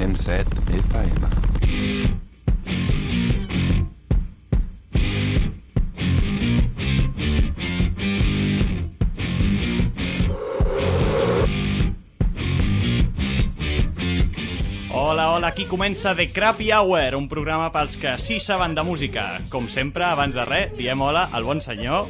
Ràdio Corbera, 107 FM. Hola, hola, aquí comença The Crappy Hour, un programa pels que sí saben de música. Com sempre, abans de res, diem hola al bon senyor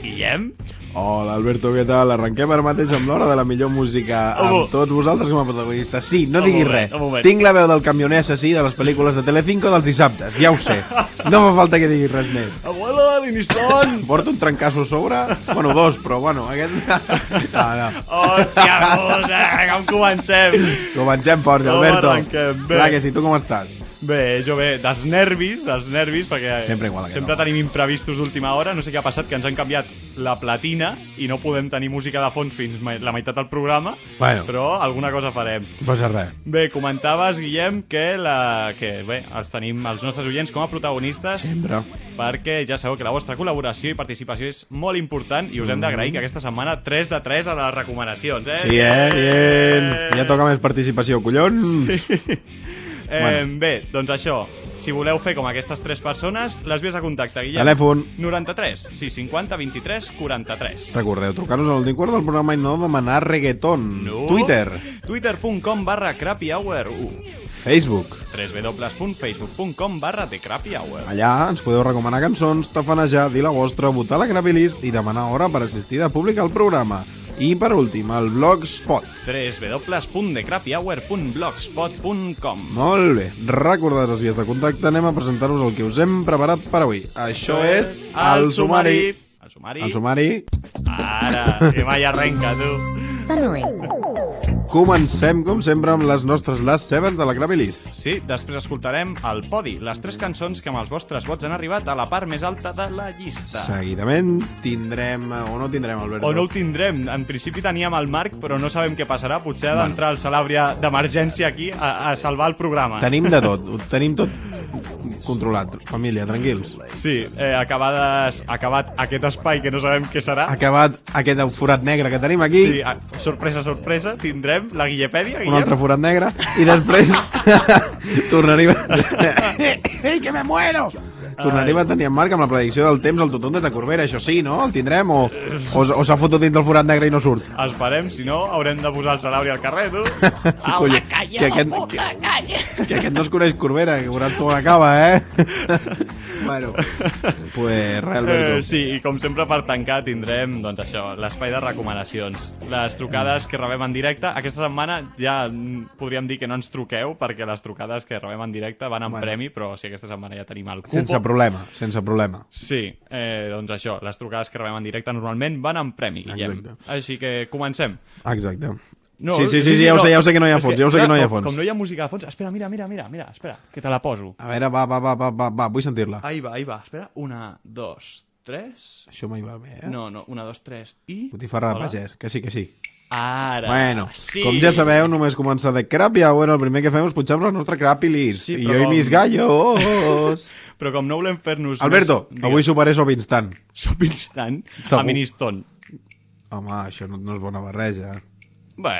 Guillem. Hola Alberto, què tal? Arrenquem ara mateix amb l'hora de la millor música amb tots vosaltres com a protagonistes. Sí, no diguis moment, res. moment. Tinc la veu del camioner assassí de les pel·lícules de Telecinco dels dissabtes, ja ho sé. No fa falta que diguis res més. Abuelo de Liniston! Porto un trencasso a sobre, bueno, dos, però bueno, aquest... No, no. Hòstia puta, com comencem? Comencem forts, Com Alberto. arrenquem? Bé. Clar que sí, tu com estàs? Bé, jo bé, dels nervis, dels nervis, perquè Sempre igual, sempre home. tenim imprevistos d'última hora. No sé què ha passat, que ens han canviat la platina i no podem tenir música de fons fins la meitat del programa, Bueno. però alguna cosa farem. No passa res. Bé, comentaves, Guillem, que, la... que bé, els tenim els nostres oients com a protagonistes Sempre. perquè ja sabeu que la vostra col·laboració i participació és molt important i us hem d'agrair que aquesta setmana 3 de 3 a les recomanacions, eh? Sí, eh? Bien. Ja toca més participació, collons. Eh, Bueno. Bé, doncs això, si voleu fer com aquestes tres persones, les vies de contacte, Guillem. Telèfon. 93 650 23 43. Recordeu, trucar-nos a l'últim quart del programa i no demanar reggaeton. No. Twitter. Twitter.com barra Crappy Hour 1 Facebook. www.facebook.com barra The Crappy Hour Allà ens podeu recomanar cançons, tafanejar, dir la vostra, votar la Crapilist i demanar hora per assistir de públic al programa. I per últim, el Blogspot. www.thecrappyhour.blogspot.com Molt bé, recordades les vies de contacte, anem a presentar-vos el que us hem preparat per avui. Això és el sumari. El sumari. El sumari. Ara, que mai arrenca, tu. Summary. Comencem, com sempre, amb les nostres Last Sevens de la Crapilist. Sí, després escoltarem el podi, les tres cançons que amb els vostres vots han arribat a la part més alta de la llista. Seguidament tindrem... O no tindrem, Alberto? O no ho tindrem. En principi teníem el Marc, però no sabem què passarà. Potser ha d'entrar el Salàbria d'emergència aquí a, a salvar el programa. Tenim de tot, ho tenim tot controlat. Família, tranquils. Sí, eh, acabades, acabat aquest espai que no sabem què serà. Acabat aquest forat negre que tenim aquí, Sí, a, sorpresa, sorpresa, tindrem la Guillepèdia, un Guillem. altre forat negre, i després tornaríem... Ei, que me muero! Tornaríem a tenir en Marc amb la predicció del temps al totum de Corbera, això sí, no? El tindrem o, o, o s'ha fotut dins del forat negre i no surt? Esperem, si no, haurem de posar el Salàbria al carrer, tu. Colla, que aquest, que, que aquest no es coneix Corbera, que veuràs com acaba, eh? bueno, pues res, Alberto. Eh, sí, i com sempre per tancar tindrem doncs això, l'espai de recomanacions. Les trucades que rebem en directe. Aquesta setmana ja podríem dir que no ens truqueu perquè les trucades que rebem en directe van en Bueno. premi, però sí, aquesta setmana ja tenim el cupo. Sense problema, sense problema. Sí, eh, doncs això, les trucades que rebem en directe normalment van en premi, Guillem. Exacte. Així que comencem. Exacte. No, sí, sí, sí, sí, ja ho sé, ja ho sé que no hi ha fons, ja ho sé que no hi ha fons. Com no hi ha música de fons... Espera, mira, mira, mira, mira, espera, que te la poso. A veure, va, va, va, va, va, va vull sentir-la. Ahí va, ahí va, espera. Una, dos, tres... Això mai va bé, eh? No, no, una, dos, tres i... Botifarra de pagès, que sí, que sí. Ara, Bueno, sí. com ja sabeu, només començar de Crappy Hour, el primer que fem és pujar-nos la nostra Crappy List. Sí, I jo i com- mis gallos. Però com no volem fer-nos... Alberto, més- avui soparé sop instant. Sop instant Segur. a Ministon. Home, això no, no és bona barreja. Bé,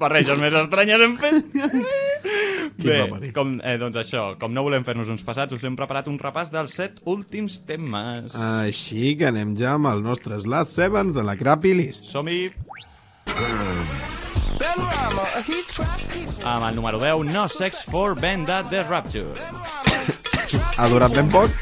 barreges més estranyes hem fet. Bé, com, eh, doncs això, com no volem fer-nos uns passats, us hem preparat un repàs dels set últims temes. Així que anem ja amb els nostres Last Sevens de la Crappy List. Som-hi! Amb el número 10, No Sex for Benda The Rapture. Ha durat ben poc?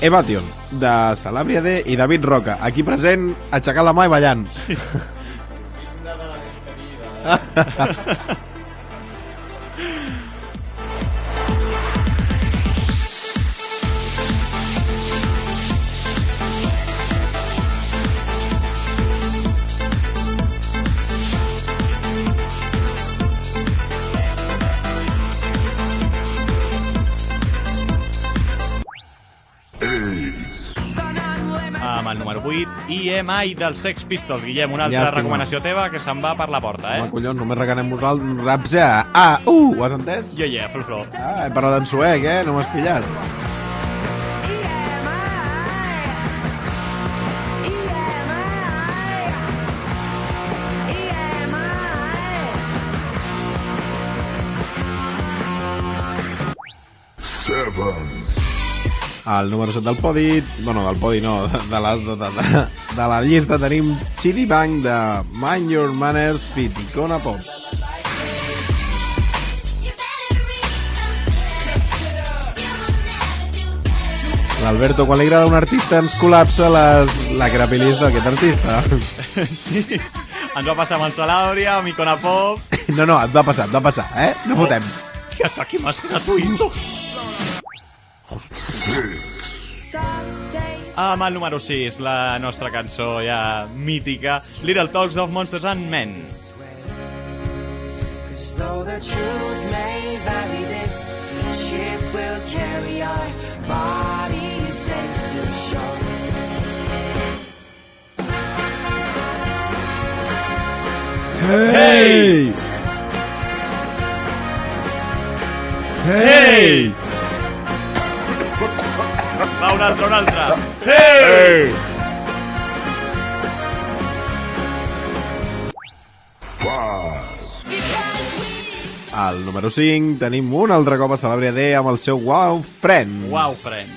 Evation, de Salàbria D i David Roca. Aquí present, aixecant la mà i ballant. número 8, EMI dels Sex Pistols. Guillem, una altra Llàstima. recomanació teva que se'n va per la porta, eh? Home, collons, només reganem vosaltres. Raps ja. Ah, uh, ho has entès? Jo, yeah, fes flor. Ah, he parlat en suec, eh? No m'has pillat. Al número 7 del podi, bueno, del podi no, de, la, de, de, de la llista tenim Chili Bang de Mind Your Manners Fit Icona Pop. L'Alberto, quan li agrada un artista, ens col·lapsa les, la crapilista d'aquest artista. sí, ens va passar amb el Salàuria, amb Icona Pop... No, no, et va passar, et va passar, eh? No fotem. Que ataque más gratuito. Amb el número 6, la nostra cançó ja mítica, Little Talks of Monsters and Men. Though the truth may vary, this ship will carry our bodies safe to shore. Hey! Hey! Va, un altre, un altre. Hey! Al número 5 tenim un altre cop a Celebria D amb el seu Wow Friends. Wow, friends.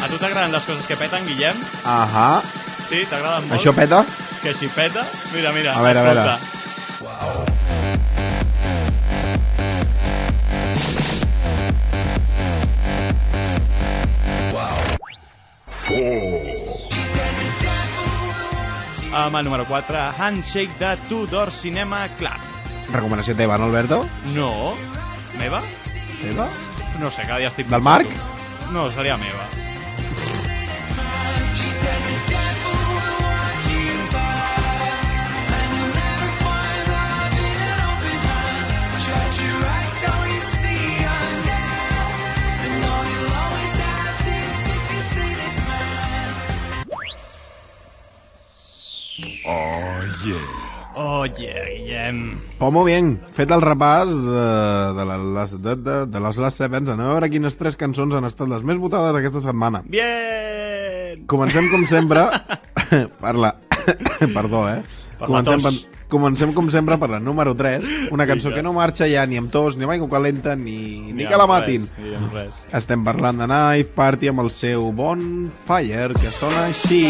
A tu t'agraden les coses que peten, Guillem? Ahà. Sí, t'agraden molt? Això peta? Que si peta? Mira, mira. A veure, a veure. escolta. Amb el número 4, Handshake de Tudor Cinema Club. Recomanació teva, no, Alberto? No. Meva? Teva? No sé, cada dia estic... Del Marc? No, seria meva. Oh, yeah, Guillem. Oh, molt bien. Fet el repàs de, de, la, les, de, de, de les Last Sevens. Anem a veure quines tres cançons han estat les més votades aquesta setmana. Bien! Comencem, com sempre, per la... Perdó, eh? Per comencem, per, comencem, com sempre, per la número 3. Una cançó Vinga. que no marxa ja ni amb tos, ni amb aigua calenta, ni, ni Ni que la matin. res, res. Estem parlant de Knife Party amb el seu Bonfire, que sona així...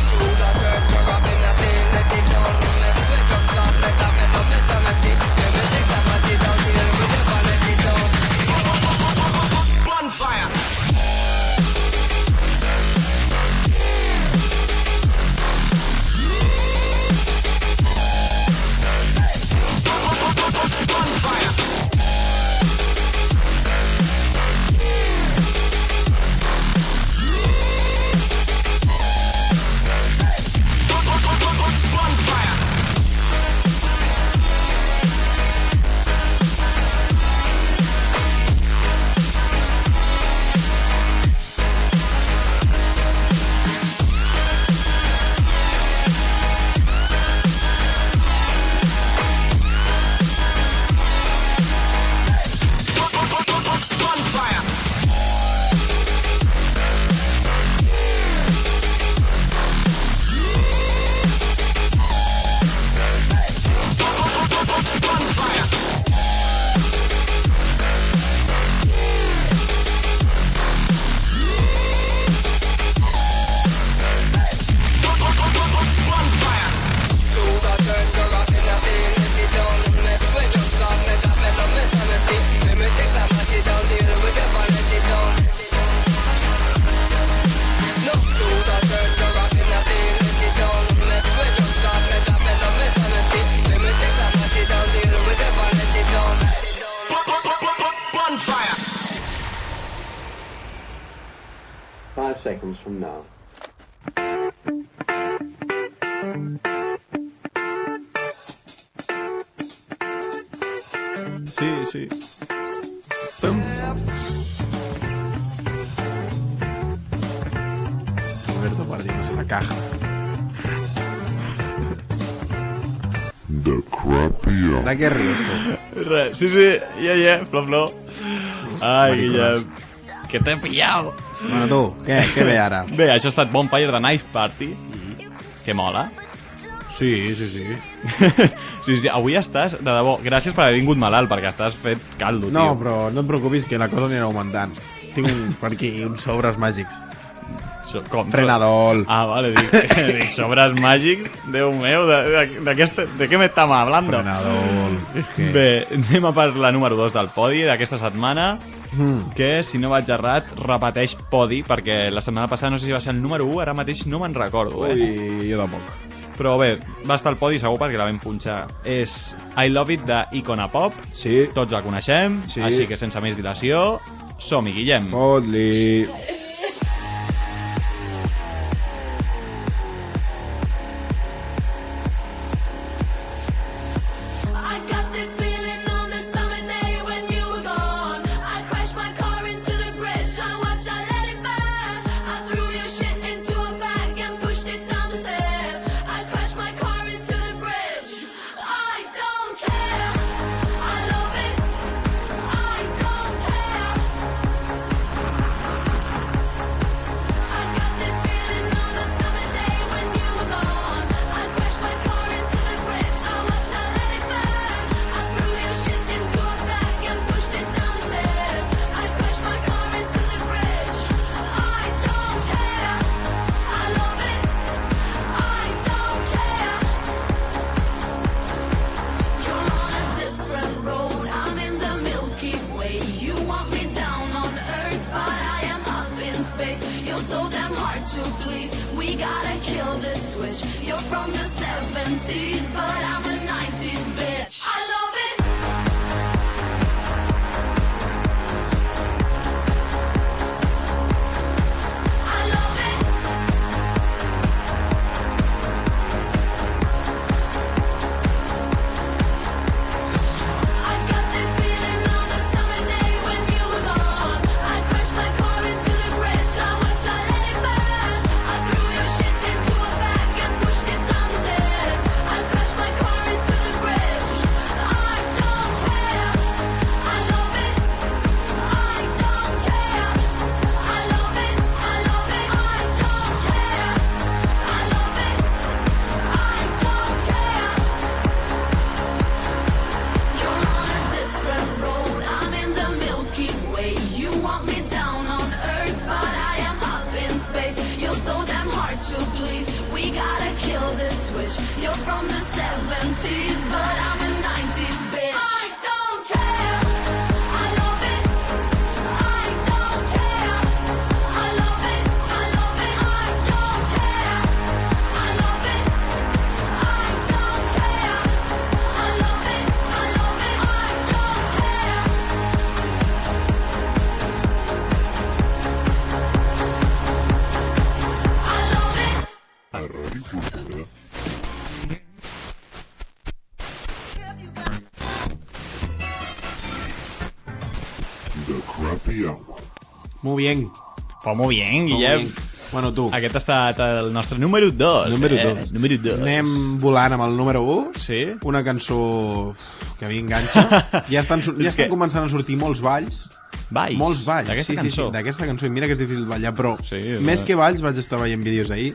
Thank you. La caja. The crappy ¿De qué ríes tú? Res, sí, sí, ja, ja, flor, flor. Ai. Guillem, que t'he pillat. Bueno, tu, què, què ve ara? Bé, això ha estat Bonfire de Knife Party, que mola. Sí, sí, sí. sí, sí, avui estàs, de debò, gràcies per haver vingut malalt, perquè estàs fet caldo, No, tio. però no et preocupis que la cosa anirà augmentant. Tinc un, per aquí uns sobres màgics. So, com? Frenadol. Ah, vale, dic, dic sobres màgics, Déu meu, de, de, d'aquesta- de què m'estàvem hablando? Frenadol. Que... Bé, anem a per la número 2 del podi d'aquesta setmana, Mm. que, si no vaig errat, repeteix podi, perquè la setmana passada no sé si va ser el número 1, ara mateix no me'n recordo, eh? Ui, jo tampoc. Però bé, va estar al podi segur perquè la vam punxar. És I Love It de Icona Pop, Sí. tots la coneixem, Sí. així que sense més dilació, som-hi, Guillem. Fot-li. Muy bien. Pues molt bien, Muy Guillem. bien. Bueno, tu, Aquest ha estat el nostre número 2. Número eh? dos. Número 2. anem volant amb el número 1. Sí? Una cançó que a mi enganxa. Ja estan, ja estan que- començant a sortir molts balls. Valls. Molts balls. D'aquesta sí, sí, cançó. sí, d'aquesta cançó. I mira que és difícil ballar, però Sí, és més veritat. que balls vaig estar veient vídeos ahir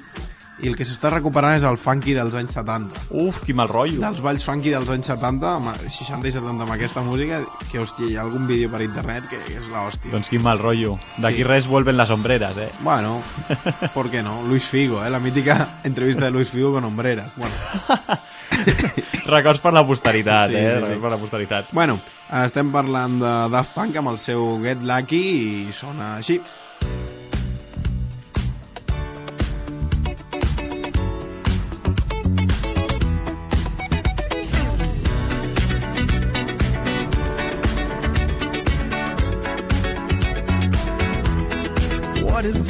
i el que s'està recuperant és el funky dels anys 70. Uf, quin mal rotllo. Dels balls funky dels anys 70, amb 60 i 70 amb aquesta música, que, hòstia, hi ha algun vídeo per internet que és l'hòstia. Doncs quin mal rotllo. D'aquí Sí. res vuelven las hombreras, eh? Bueno, ¿por qué no? Luis Figo, ¿eh? La mítica entrevista de Luis Figo con hombreras. Bueno, Records per la posteritat, Sí, eh? sí, sí. Records per la posteritat. bueno estem parlant de Daft Punk amb el seu Get Lucky i sona així.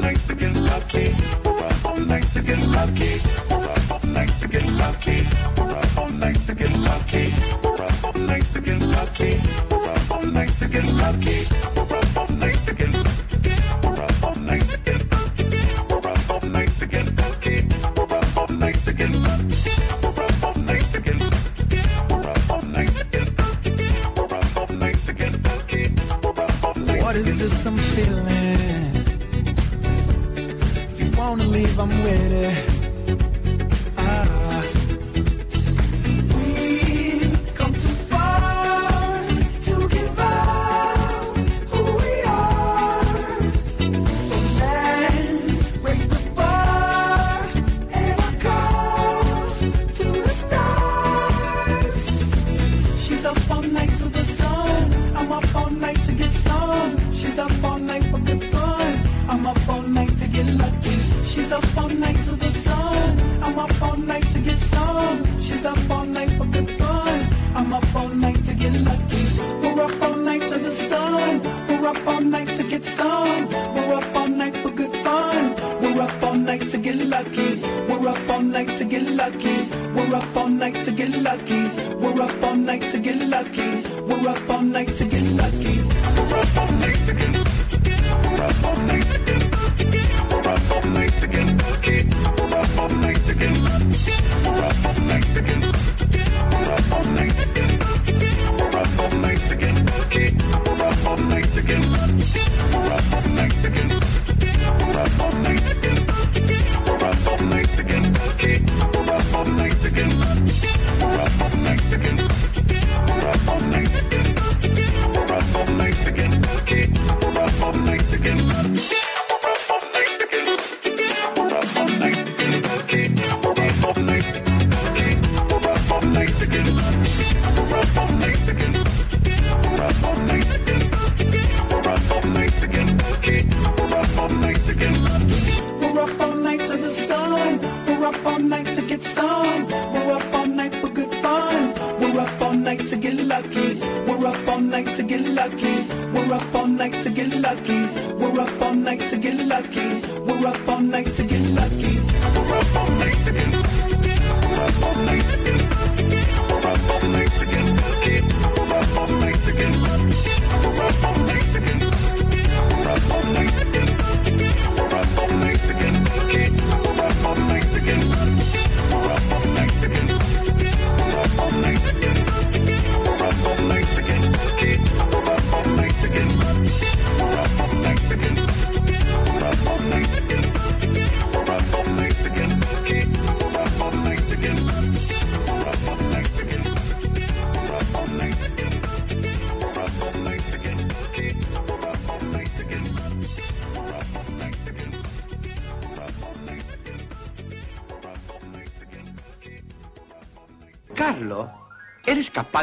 Like to get lucky. Like to get lucky. Like to get lucky. Like to get lucky. Like to get lucky. Like to get lucky.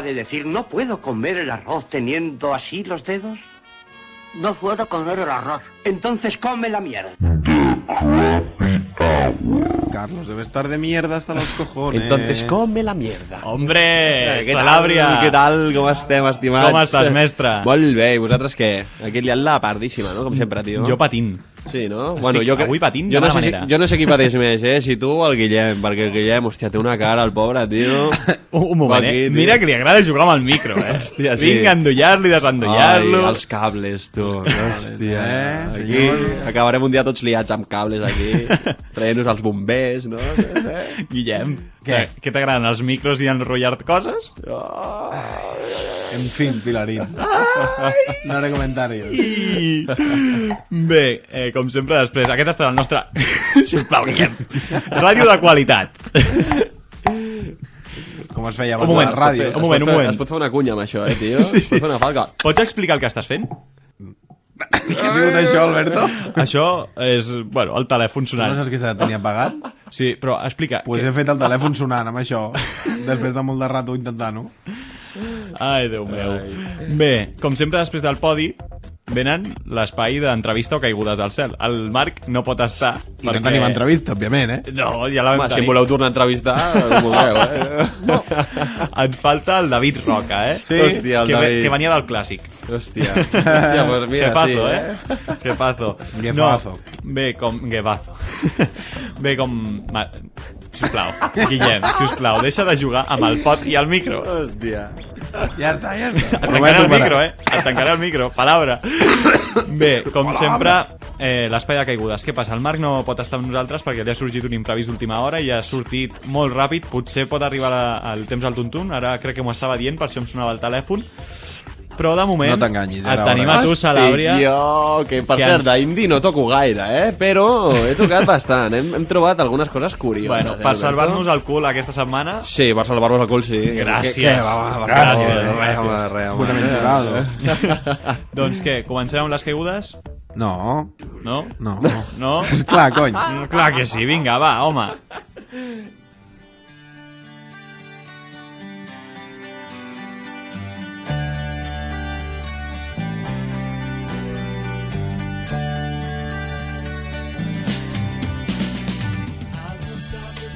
¿Eres capaz de decir no puedo comer el arroz teniendo así los dedos? No puedo comer el arroz. Entonces come la mierda. Carlos, debe estar de mierda hasta los cojones. Entonces come la mierda. Hombre, Què Salàbria. tal? Què tal? Com estem, estimats? Com estàs, mestre? Molt bé, i vosaltres què? Aquí liant-la pardíssima, no? Com sempre, tio. Jo patint. Sí, no? Estic avui patint jo no, sé si, manera. jo no sé qui pateix més, eh? Si tu o el Guillem, perquè el Guillem, hòstia, té una cara, el pobre, tio. Un, un moment, Aquí, eh? tio. Mira que li agrada jugar amb el micro, eh? Hòstia, sí. Vinga, endollar-lo i desendollar-lo. Ai, els cables, tu. Hòstia. eh, Aquí acabarem un dia tots liats amb cables, aquí. Traient-nos els bombers, no? Guillem, Què? què, t'agraden, els micros i enrotllar-te coses? En fin, Pilarín. No haré comentarios. I... Bé, eh, com sempre, després, aquest estarà el nostre... Sisplau, Guillem. Ràdio de qualitat. Com es feia Un abans a moment, la ràdio. un moment, un fer, moment. Es pot fer una cunya amb això, eh, tio? Sí, sí. Es pot fer una falca. Pots explicar el que estàs fent? Què ha sigut això, Alberto? Això és, bueno, el telèfon No sonant. saps que se tenia pagat? Sí, però explica. Pues que- he fet el telèfon sonant amb això, després de molt de rato intentant-ho. Ai, Déu meu. Bé, com sempre, després del podi, venen l'espai d'entrevista o caigudes del cel. El Marc no pot estar I no tenim entrevista, òbviament, eh? No, ja la vam Home, si tenir. em voleu tornar a entrevistar, ho vulgueu, eh? Ens falta el David Roca, eh? Sí. Hòstia, el que, David. que venia del clàssic. Hòstia. Hòstia, pues mira, Jefazo, sí, eh? Jefazo. Jefazo. No, bé, com... Gevazo. bé, com... Sisplau, Guillem, sisplau, deixa de jugar amb el pot i el micro. Hòstia. Ja està, ja està. Et tancaré el micro, eh? Et tancaré el micro. Palabra. Bé, com sempre, eh, l'espai de caigudes. Què passa? El Marc no pot estar amb nosaltres perquè li ha sorgit un imprevist d'última hora i ha sortit molt ràpid. Potser pot arribar la, el temps al tuntun. Ara crec que m'ho estava dient, per això em sonava el telèfon. Però de moment No t'enganyis, et tenim a tu, Salàbria. Jo, que per Que cert, ens- d'indi no toco gaire, eh? Però he tocat bastant. Hem, hem trobat algunes coses curioses. Bueno, eh, per salvar-nos el cul aquesta setmana, Sí, per salvar-vos el cul, sí. Gràcies. Què, què, va, va, va, Gràcies, no, gràcies. Res, home. Buenaventurado. doncs què, comencem amb les caigudes? No, No? no. No? Esclar, cony. Mm, Clar que sí, vinga, va, home.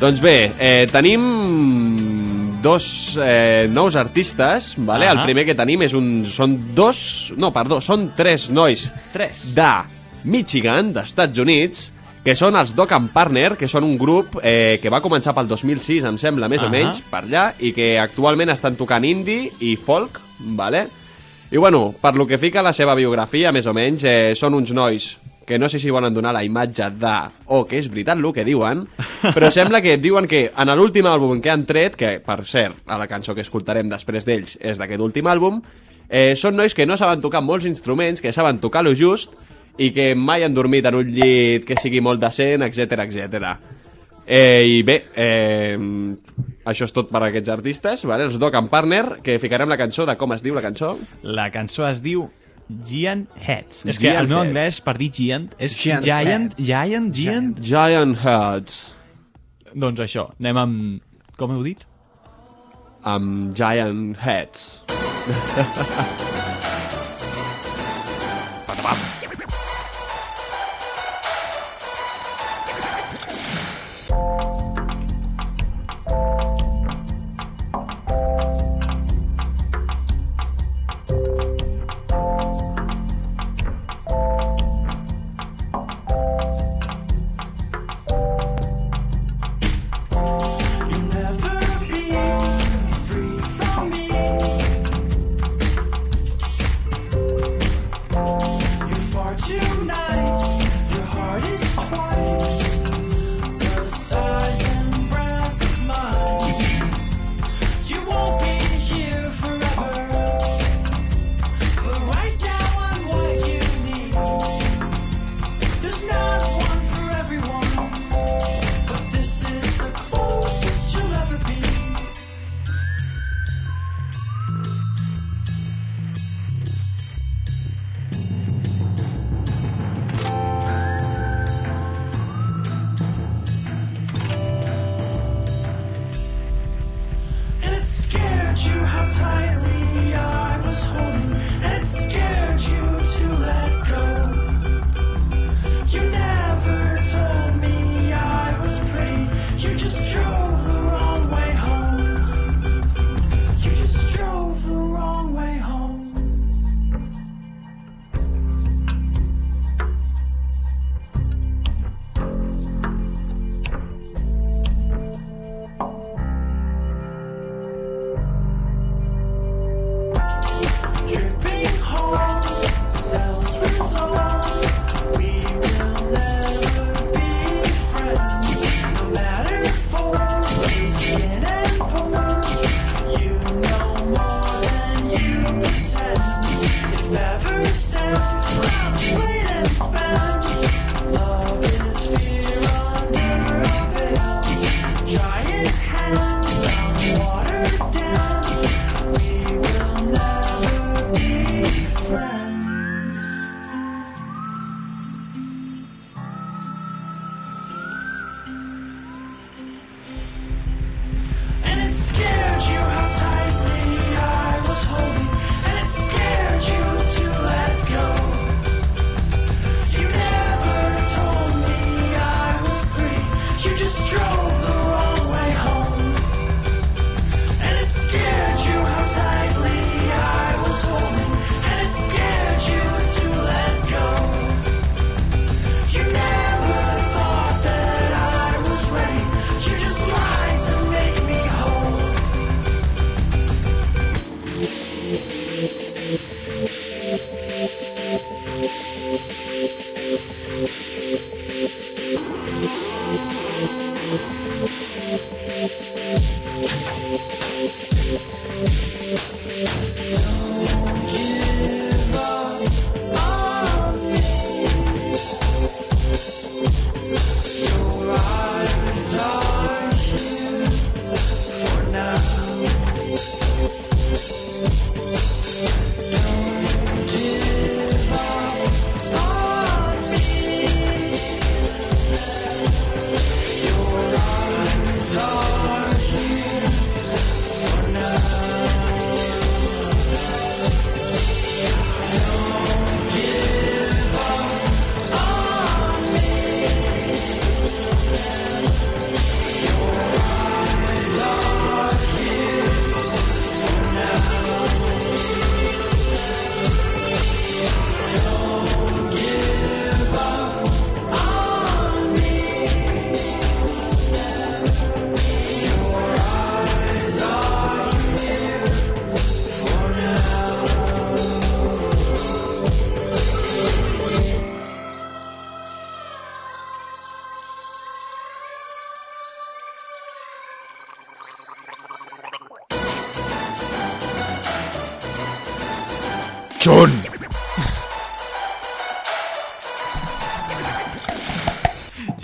Doncs bé, eh, tenim dos eh, nous artistes, vale? Ah. El primer que tenim és un... Són dos... No, perdó, són tres nois Tres. de Michigan, d'Estats Units, que són els Doc and Partner, que són un grup eh, que va començar pel 2006, em sembla, més Ah. o menys, per allà, i que actualment estan tocant indie i folk, vale? I bueno, per lo que fica la seva biografia, més o menys, eh, són uns nois que no sé si volen donar la imatge de... o que és veritat el que diuen, però sembla que diuen que en l'últim àlbum que han tret, que per cert, a la cançó que escoltarem després d'ells és d'aquest últim àlbum, eh, són nois que no saben tocar molts instruments, que saben tocar lo just i que mai han dormit en un llit que sigui molt decent, etc etc. Eh, I bé, eh, això és tot per a aquests artistes, vale? els Doc and Partner, que ficarem la cançó de com es diu la cançó. La cançó es diu Giant Heads. És que Giant el meu Heads. anglès per dir giant és Giant giant, Heads. giant, giant, Giant Heads. Doncs això, anem amb... Com heu dit? Amb Giant Heads.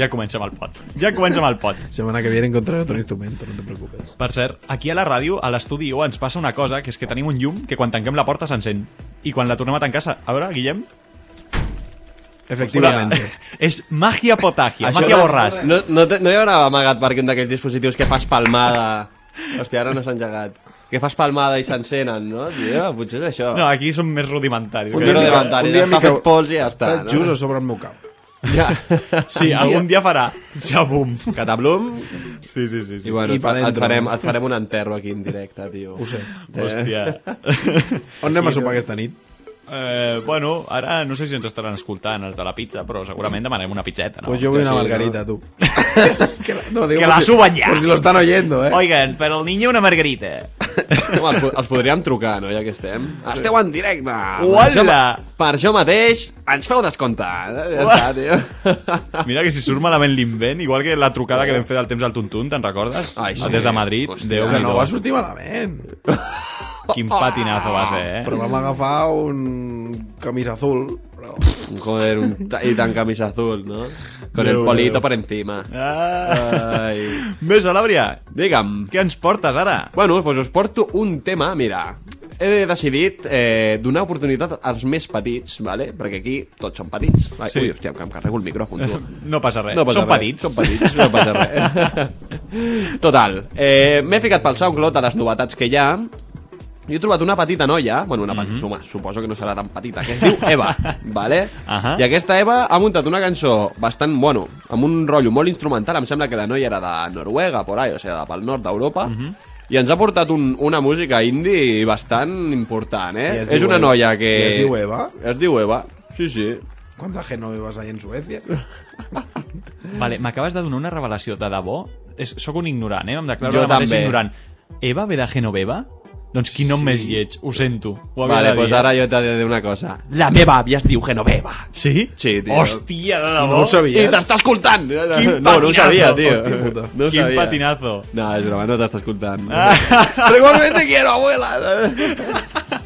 Ja comença amb el pot. Ja comença amb el pot. Semana que viene encontraré otro instrumento, no te preocupes. Per cert, aquí a la ràdio, a l'estudi U, ens passa una cosa, que és que tenim un llum que quan tanquem la porta s'encén. I quan la tornem a tancar... A veure, Guillem? Efectivamente. És màgia potagia, Això màgia no, borràs. No, no, te- no hi haurà amagat per un d'aquells dispositius que fas palmada... Hòstia, ara no s'ha engegat. Que fas palmada i s'encenen, no? Tio, potser és això. No, aquí som més rudimentaris. Un dia rudimentaris, està fet pols i ja està, Està no? just a sobre el meu cap. Ja. Sí, algun dia farà. Xabum. Catablum. Sí, sí, sí. sí. I bueno, I et, dentro, farem, et farem un enterro aquí en directe, tio. Ho sé. Hòstia. On anem a sopar aquesta nit? Eh, bueno, ara no sé si ens estaran escoltant els de la pizza, però segurament demanem una pizzeta, no? Pues yo voy Que una margarita, tú. que la, no, Que por la si- suban ya. Por si lo están oyendo, eh. Oigan, per al niño una margarita. Home, els, els podríem trucar, no?, ja que estem. Esteu en directe! Per Uala! per això mateix, ens feu descompte. Ja està, tio. Mira que si surt malament l'invent, igual que la trucada que vam fer del temps al Tuntun, te'n recordes? Ai, sí. Des de Madrid. Hòstia. Déu Que no va sortir malament. Quin patinazo va ser, eh? Però vam agafar un camisa azul. Però... Joder, un ta- i tan camisa azul, no? Con el Déu polito meu. por encima. Ah. Ai. Més, Alàbria, Digue'm. què ens portes ara? Bueno, doncs us porto un tema, mira. He decidit eh, donar oportunitat als més petits, vale? perquè aquí tots són petits. Ai, Sí. Ui, hòstia, que em carrego el micròfon, tu. No passa res. No passa Són res. petits. Són petits, no passa res. Total, eh, m'he ficat pel SoundCloud a les novetats que hi ha jo he trobat una petita noia, bueno, una petita, home, suposo que no serà tan petita, que es diu Eva, vale? Ahà. I aquesta Eva ha muntat una cançó bastant, bueno, amb un rotllo molt instrumental, em sembla que la noia era de Noruega, por ahí, o sigui, de pel nord d'Europa, i ens ha portat un, una música indie bastant important, eh? es És una Eva. noia que... I es diu Eva? Es diu Eva, sí, sí. ¿Cuánta genovevas hay en Suecia? Vale, m'acabes de donar una revelació de debò. És, soc un ignorant, eh? Em declaro Jo ara mateix també. ignorant. Eva ve de Genoveva? Doncs quin nom sí. més lleig, ho sento. Ho Vale, doncs ara jo t'he de dir una cosa. La meva àvia es diu Genoveva. Sí? Sí, tio. Hòstia, de debò. No ho sabies? I t'està escoltant! Quin no, no ho sabia, patinazo. tio. Hòstia puta. No ho Quin sabia. patinazo. No, és broma, no t'està escoltant. Però igualment te quiero, abuela!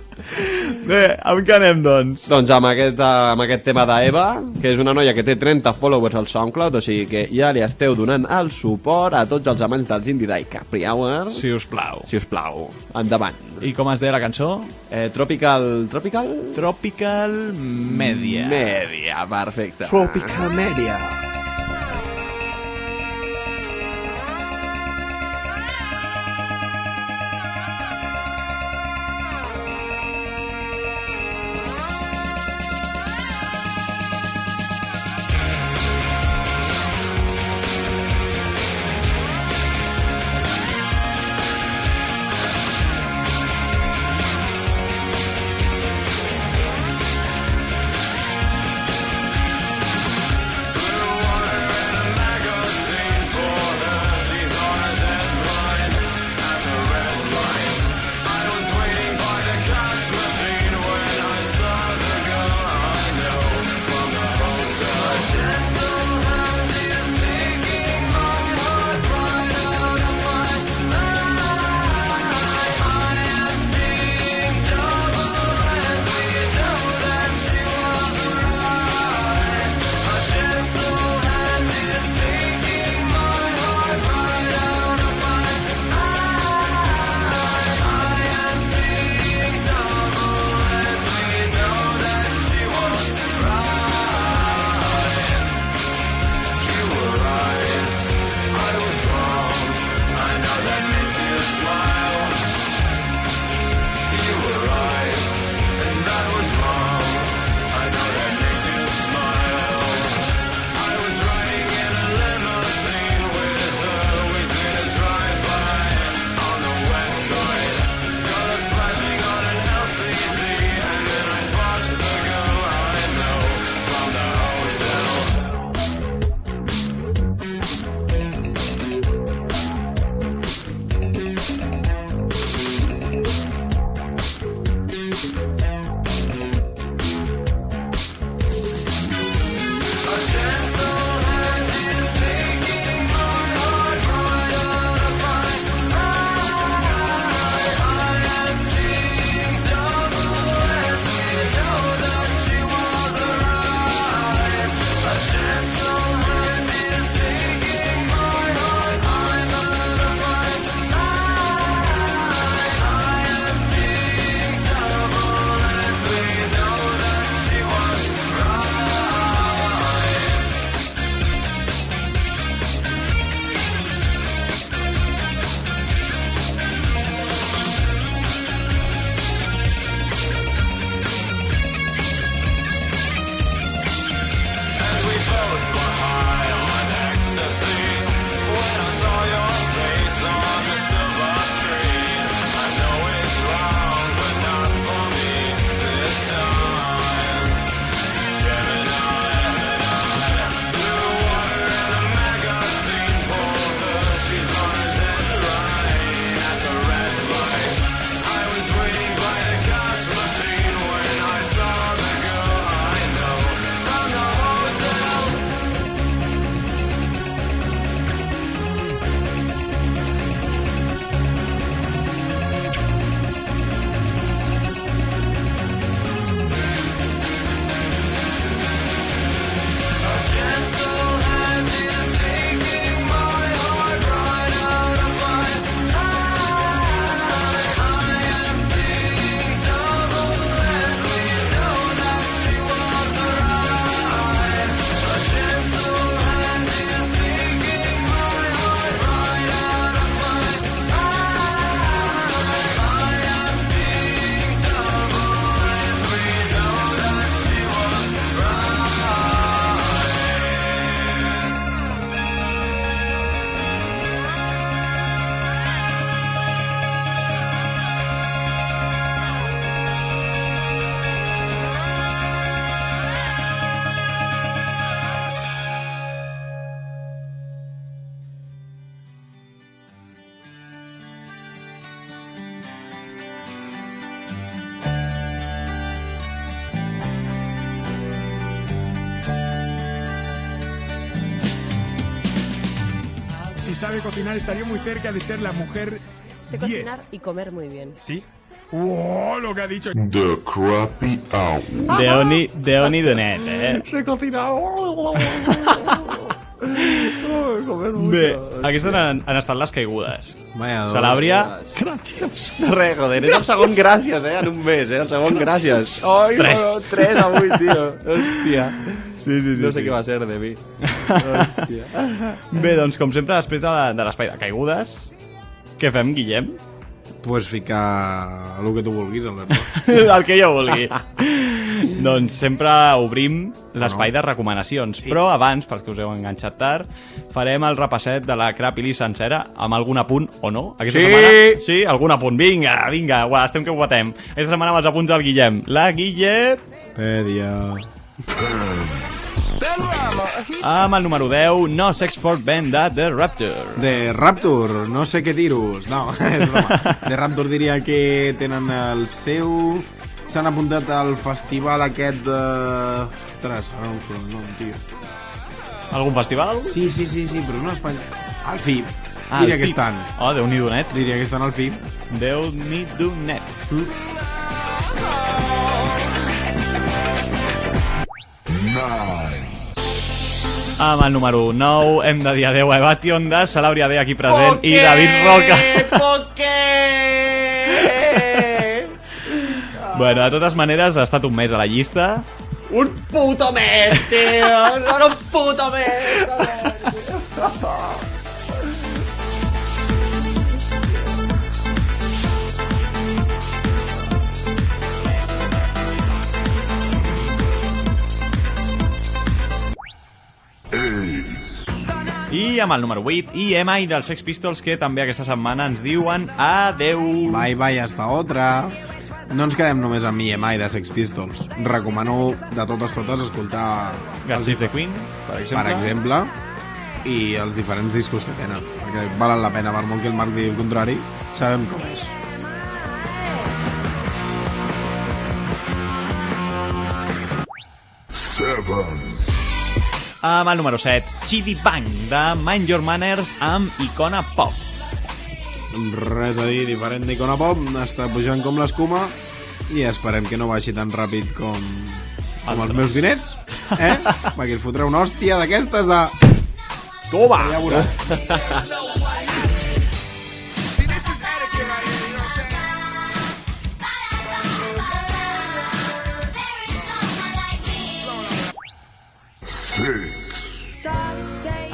Bé, amb què anem, doncs? doncs amb aquest, eh, amb aquest tema d'Eva, que és una noia que té 30 followers al SoundCloud, o sigui que ja li esteu donant el suport a tots els amants dels Indie Day Capri Hours. Si us plau. Si us plau, endavant. I com es deia la cançó? Eh, tropical... Tropical? Tropical Media. Media, perfecte. Tropical Media. Sabe cocinar estaría muy cerca de ser la mujer Sé 10. cocinar y comer muy bien. ¿Sí? ¡Wow! Lo que ha dicho. The Crappy Hour. Déu-n'hi déu donet, eh? Se cocina. Bé, aquestes han, han estat les caigudes. Vaya, Salàbria, Gràcies. Res, joder, és el segon gràcies, eh, en un mes, eh, el segon gràcies. Ai, Tres. no, tres avui, tio. Hòstia. Sí, sí, sí, No sé sí. què va ser de mi. Hòstia. Bé, doncs, com sempre, després de, la- de l'espai de caigudes, què fem, Guillem? Pues ficar el que tu vulguis, Alberto. el que jo vulgui. doncs sempre obrim l'espai de recomanacions. Però abans, pels que us heu enganxat tard, farem el repasset de la Crapili sencera amb algun apunt o no. Aquesta Sí! setmana... Sí, algun apunt. Vinga, vinga, guà, estem que ho batem. Aquesta setmana amb els apunts del Guillem. La Guille... Pèdia. Amb el número 10, No Sex for Ben de The Rapture. De Rapture, no sé què dir-vos. No, és broma. De Rapture diria que tenen el seu... S'han apuntat al festival aquest de... Ostres, ara no surt el nom, tio. Algun festival? Sí, sí, sí, sí, però no a Espanya. Al FIP. Ah, diria al que estan. Oh, Déu-n'hi-do net. Diria que estan al FIP. Déu-n'hi-do net. Amb el número 9 hem de dir adeu a Evation de Salàuria D aquí present i David Roca. Bueno, de totes maneres, ha estat un mes a la llista. Un puto mes, tio! Un puto mes! I amb el número 8, EMI dels Sex Pistols, que també aquesta setmana ens diuen adeu. Bye, bye, hasta otra. No ens quedem només amb EMI de Sex Pistols. Recomano de totes totes escoltar... Els Save the Queen, per exemple. per exemple, i els diferents discos que tenen, perquè valen la pena, per molt que el Marc digui el contrari, sabem com és. Amb el número 7, Chidi Bang, de Mind Your Manners amb Icona Pop. Res a dir, diferent d'Icona Pop, està pujant com l'escuma i esperem que no baixi tan ràpid com, com els meus diners, eh? perquè et fotré una hòstia d'aquestes de... Toma! Ja veuràs.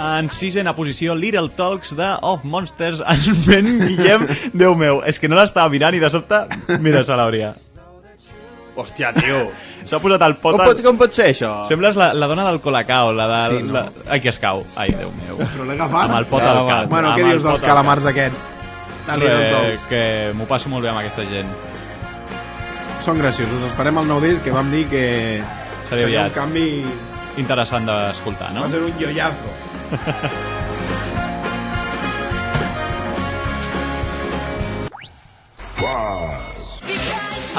En sisena posició, Little Talks de Of Monsters en Ben Guillem. Déu meu, és que no l'estava mirant i de sobte... Mira, Salàuria. Hòstia, tio! S'ha posat el pot... Com al- pot, com pot ser això? Sembles la, la dona del Colacao, la de... Sí, no? la... Ai, que es cau. Ai, Déu meu. Però l'he agafat. Amb el pot al cap. Bueno, què dius dels al calamars cap. aquests? De Little Res, Talks. que m'ho passo molt bé amb aquesta gent. Són graciosos. Esperem el nou disc que vam dir que Seria seria un canvi... Interessant d'escoltar, no? Va ser un yoyazo.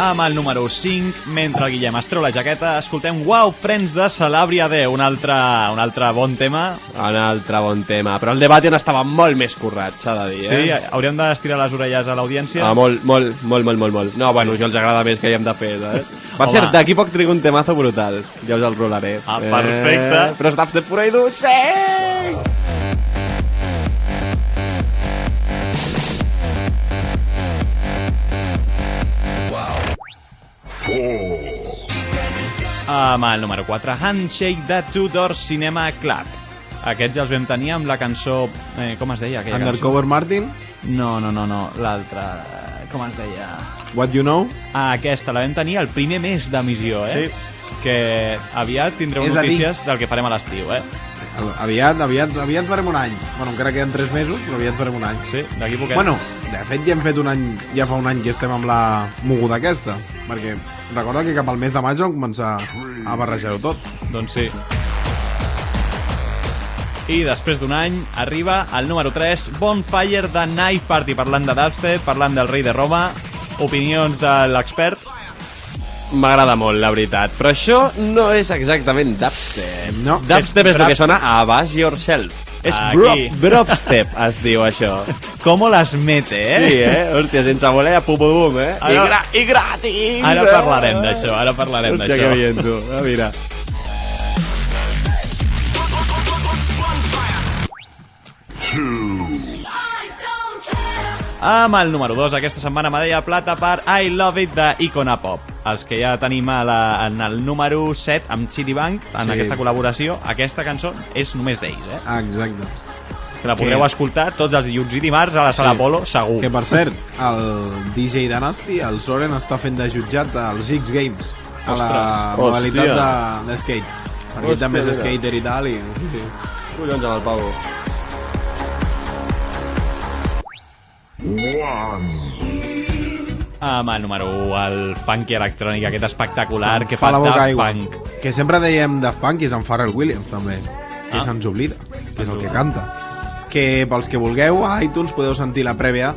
Amb el número 5, mentre el Guillem es treu la jaqueta, escoltem Wow Friends de Salabria D, un altre, un altre bon tema. Un altre bon tema. Però el debat ja estava molt més currat, s'ha de dir, Sí, eh? hauríem d'estirar les orelles a l'audiència. Ah, molt, molt, molt, molt, molt, molt. No, bueno, jo els agrada més que hi hem de fer, eh? Per Home. cert, d'aquí poc trigui un temazo brutal. Ja us el rolaré. Ah, perfecte. Eh, però estàs de pura i dur, sí! Amb el número 4, Handshake de Two Door Cinema Club. Aquests ja els vam tenir amb la cançó... Eh, com es deia aquella Undercover Martin, cançó? No, no, no, no, l'altra... eh, Com es deia? What You Know. Ah, aquesta, la vam tenir el primer mes d'emissió, eh? Sí. Que aviat tindreu És notícies del que farem a l'estiu, eh? Aviat, aviat, aviat farem un any. Bueno, encara queden 3 mesos, però aviat farem un any. Sí, d'aquí poquet. Bueno, de fet ja hem fet un any, ja fa un any que estem amb la moguda aquesta, perquè recorda que cap al mes de maig vam començar a barrejar-ho tot. Doncs sí. I després d'un any arriba el número 3, Bonfire de Night Party, parlant de dubstep, parlant del rei de Roma, opinions de l'expert. M'agrada molt, la veritat. Però això no és exactament dubstep. No. Dubstep és, És el que sona a Bash Yourself. És Aquí. brop, drop step, es diu això. Com les mete, eh? Sí, eh? Hòstia, sense voler, pum, pum, pum, eh? I, Ara- gra I gratis! Ara eh? parlarem d'això, ara parlarem Hòstia, d'això. que bien, tu. Ah, mira. Amb el número 2 aquesta setmana medalla de plata per I Love It de Icona Pop. Els que ja tenim a la, en el número 7 amb Chitty Bank, en Sí. aquesta col·laboració, aquesta cançó és només d'ells, eh? Exacte. Que la podreu Que- escoltar tots els dilluns i dimarts a la Sala Sí. Polo, segur. Que per cert, el DJ Dynasty, el Soren, està fent de jutjat als X Games. A la Ostres. modalitat Hòstia. de, de skate. Perquè Hòstia, també és skater i tal. I... Collons amb el pavo. Amb el número 1, el funky electrònic, aquest espectacular Se'm que fa fa la boca Daft aigua. Punk. Que sempre dèiem Daft Punk i és en Pharrell Williams, també. Que Ah. se'ns oblida, que és el que canta. Que pels que vulgueu, a iTunes podeu sentir la prèvia.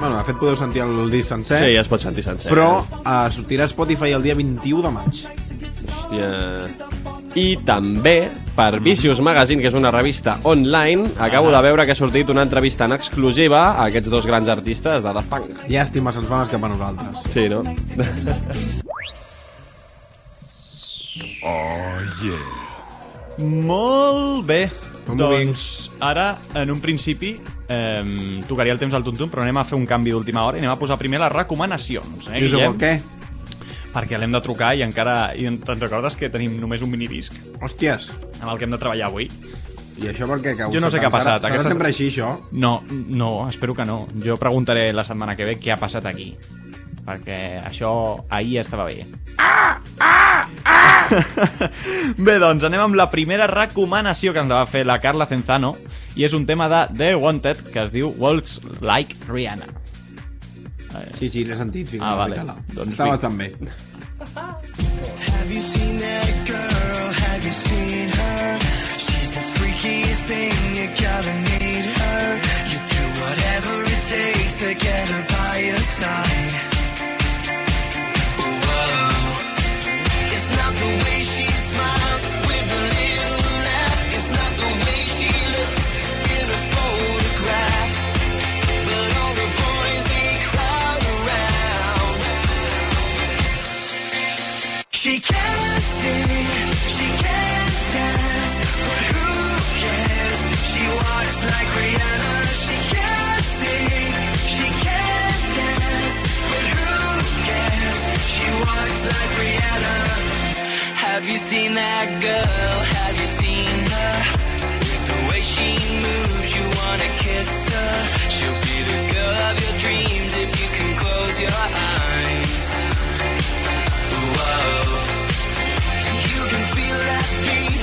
Bueno, de fet podeu sentir el disc sencer. Sí, ja es pot sentir sencer. Però eh, sortirà a Spotify el dia 21 de maig. Hòstia. I també, per Vicious Magazine, que és una revista online, acabo de veure que ha sortit una entrevista en exclusiva a aquests dos grans artistes de Daft Punk. Llàstima, se'ns van escapar a nosaltres. Sí, no? Molt bé. Molt doncs ara, en un principi, eh, tocaria el temps al tuntum, però anem a fer un canvi d'última hora i anem a posar primer les recomanacions. Eh, I us ho Guillem? vol què? Perquè l'hem de trucar i encara... I te'n recordes que tenim només un minidisc Hòsties, amb el que hem de treballar avui? i això per què? Que Jo no sé què ha passat. Serà, serà Aquestes- sempre així, això? No, no, espero que no. Jo preguntaré la setmana que ve què ha passat aquí. Perquè això ahir estava bé. Ah! Ah! Ah! bé, doncs anem amb la primera recomanació que ens la va fer la Carla Cenzano i és un tema de The Wanted que es diu Walks Like Rihanna. Sí, sí, l'he sentit. Fica Ah, vale. Doncs Està bastant bé. Have you seen that girl? Have you seen her? She's the freakiest thing, you gotta meet her. You do whatever it takes to get her by your side. Whoa. It's not the way she smiles like Rihanna. She can't sing, she can't dance, but who cares? She walks like Rihanna. Have you seen that girl? Have you seen her? The way she moves, you wanna kiss her. She'll be the girl of your dreams if you can close your eyes. Whoa. You can feel that beat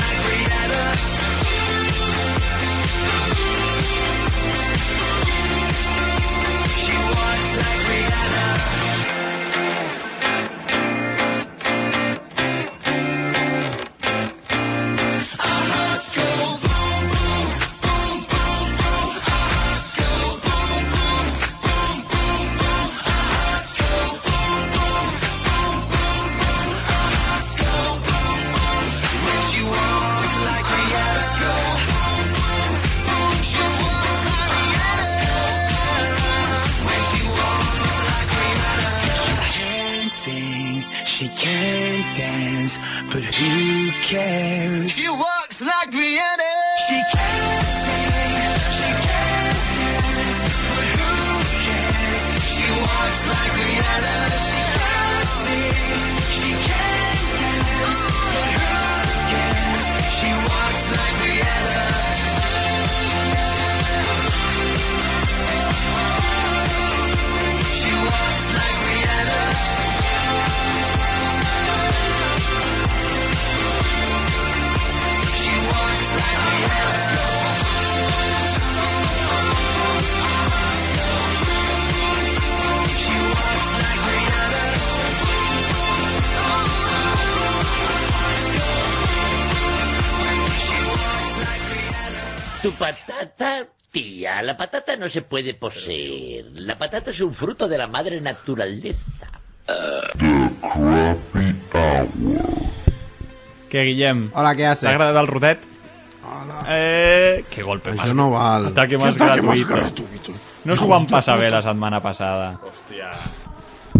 walks like Rihanna. No se puede poseer. La patata es un fruto de la madre naturaleza. Què, Guillem? Hola, què hace? T'ha agradat el rotet? Hola. Eh, que golpe Això no val. Ataque más ¿Qué ataque más gratuito. No s'ho van passar bé la setmana passada. Hòstia.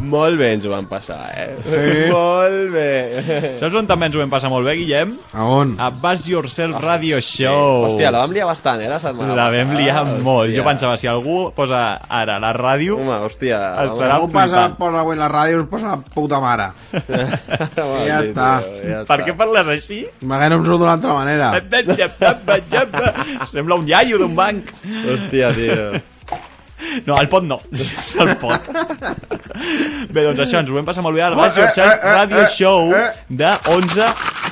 Molt bé ens ho van passar, eh? Sí. Molt bé. Saps on també ens ho vam passar molt bé, Guillem? A on? A Bass Yourself Radio Show. Hòstia, la vam liar bastant, eh, la setmana La vam liar molt. Hòstia. Jo pensava, si algú posa ara la ràdio... Home, hòstia. Estarà Algú passa, posa avui la ràdio, us posa puta mare. I ja està. Per què parles així? Imaginem-nos-ho d'una altra manera. Sembla un iaio d'un banc. Hòstia, tio. No, el pot no. Se'l pot. Bé, doncs això, ens ho vam passar molt bé al Eh, eh, Yourself eh, Radio eh, Show eh. de 11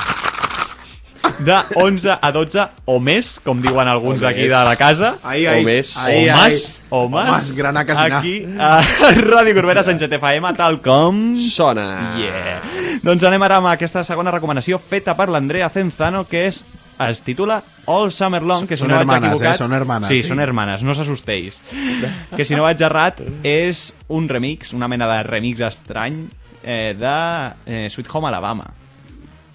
de 11 a 12 o més, com diuen alguns O d'aquí de la casa. Ahí, ahí. O més. Ahí, o ahí. més, o O més, más, grana casina. aquí a Ràdio Corbera, Sant FM, tal com... Sona. Yeah. Doncs anem ara amb aquesta segona recomanació feta per l'Andrea Cenzano, que és es titula All Summer Long, que si Són no vaig hermanes, equivocat... eh? Són hermanes, Sí, sí. són hermanes, no s'assustéis. que si no vaig errat, és un remix, una mena de remix estrany eh, de eh, Sweet Home Alabama.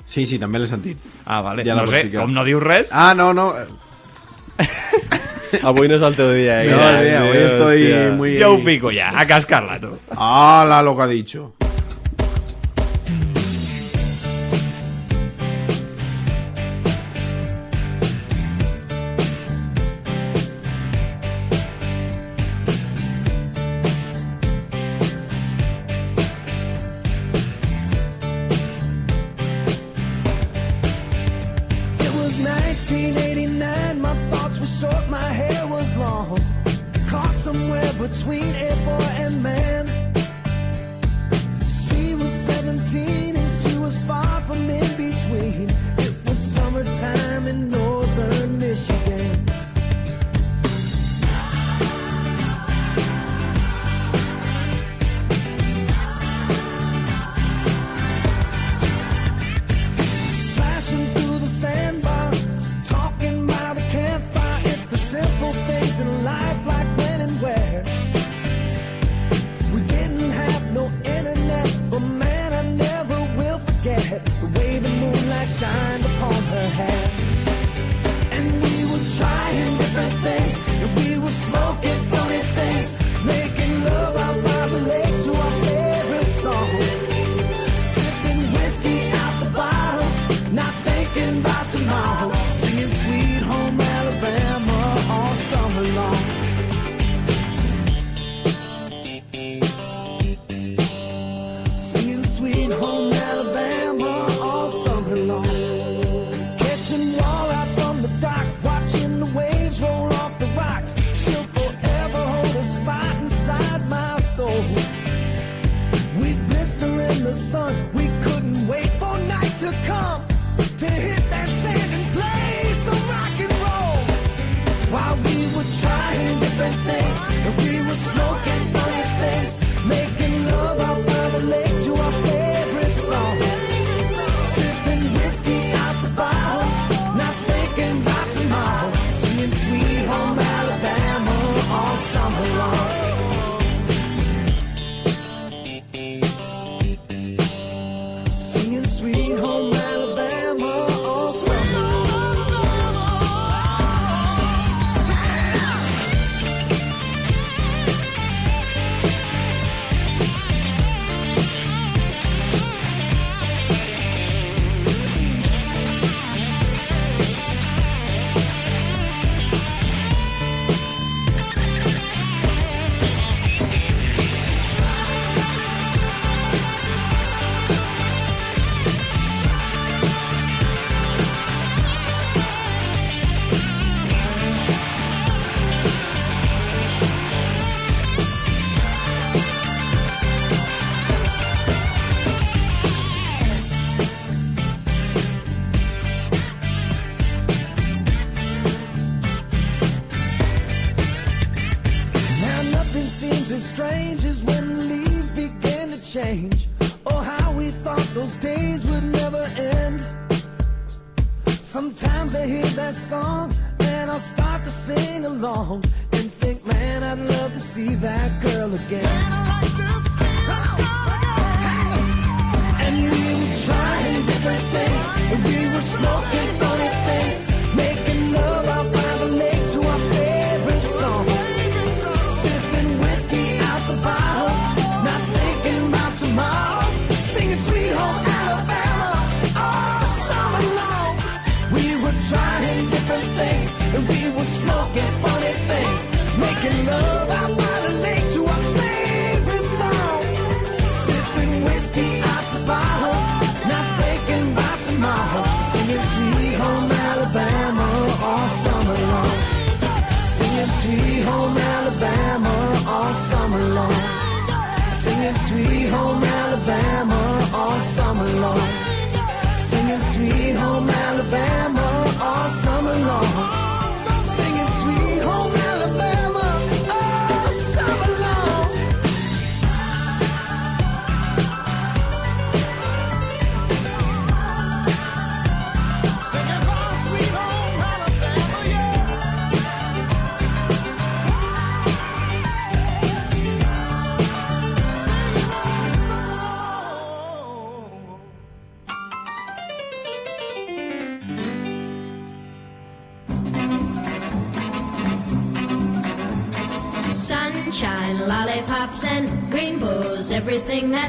Sí, sí, també l'he sentit. Ah, vale. Ja no sé, com no dius res... Ah, no, no. Avui no és el teu dia, eh? No, tio, estoy muy... Jo ho fico ja, a cascar-la, tu. ¡Hala lo que ha dicho!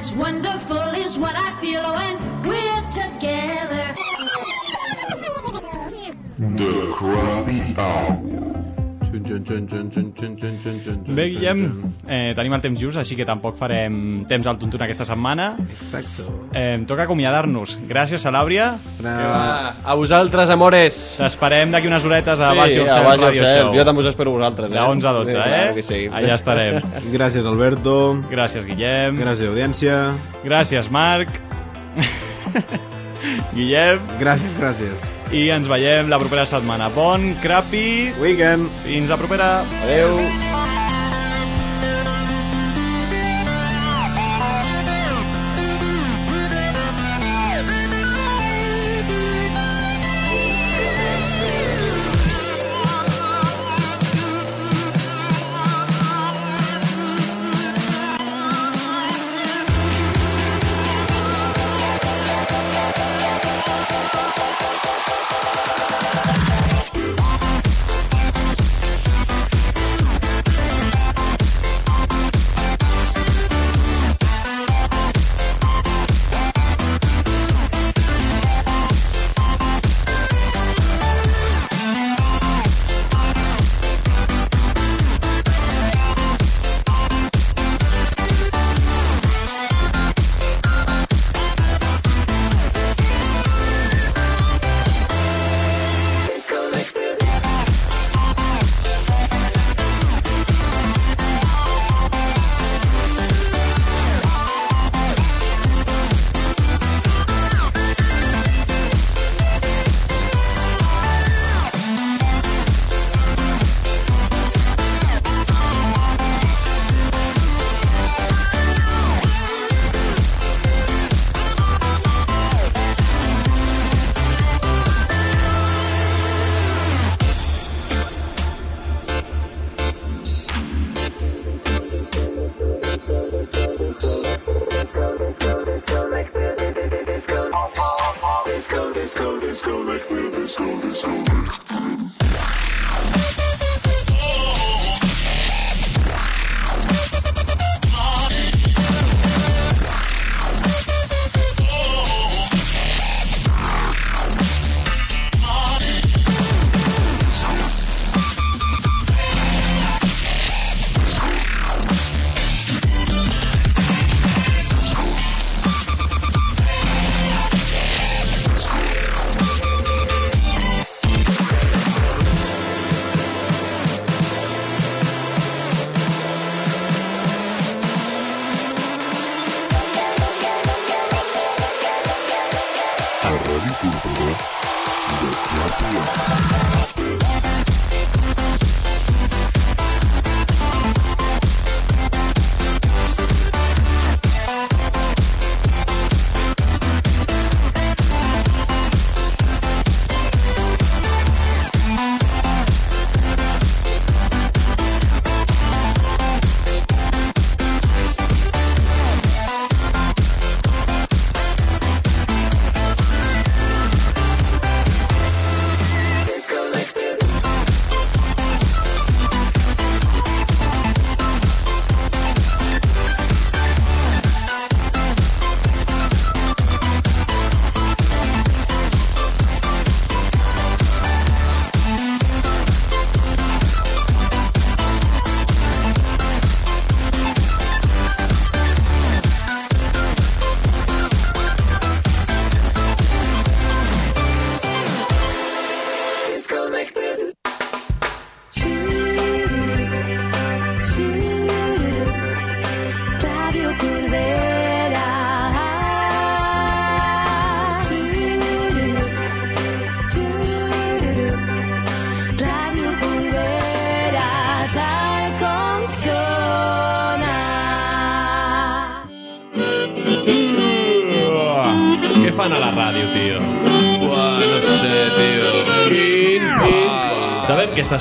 That's wonderful is what I feel when we're together. The Krabby Hour. Bé, Guillem, eh, tenim el temps just, així que tampoc farem temps al tuntun aquesta setmana. Exacto. Eh, toca acomiadar-nos. Gràcies, Salàbria. va. A vosaltres, amores. T'esperem d'aquí unes horetes a Sí, Baix a Yourself Baix Radio Yourself. Show. Jo també us espero vosaltres, eh? De 11 a 12, Sí, eh? clar que sí. Allà estarem. Gràcies, Alberto. Gràcies, Guillem. Gràcies, audiència. Gràcies, Marc. Guillem. Gràcies, gràcies. I ens veiem la propera setmana. Bon crappy weekend. Fins la propera. Adeu.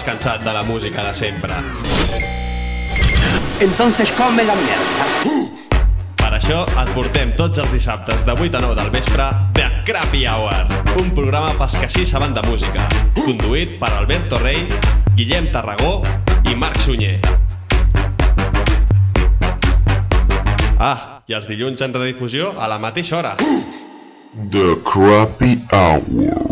Estàs cansat de la música de sempre. Entonces come la mierda. Per això et portem tots els dissabtes de 8 a 9 del vespre The Crappy Hour, un programa pels que sí saben de música, conduït per Alberto Rey, Guillem Tarragó i Marc Sunyer. Ah, i els dilluns en redifusió a la mateixa hora. The Crappy Hour.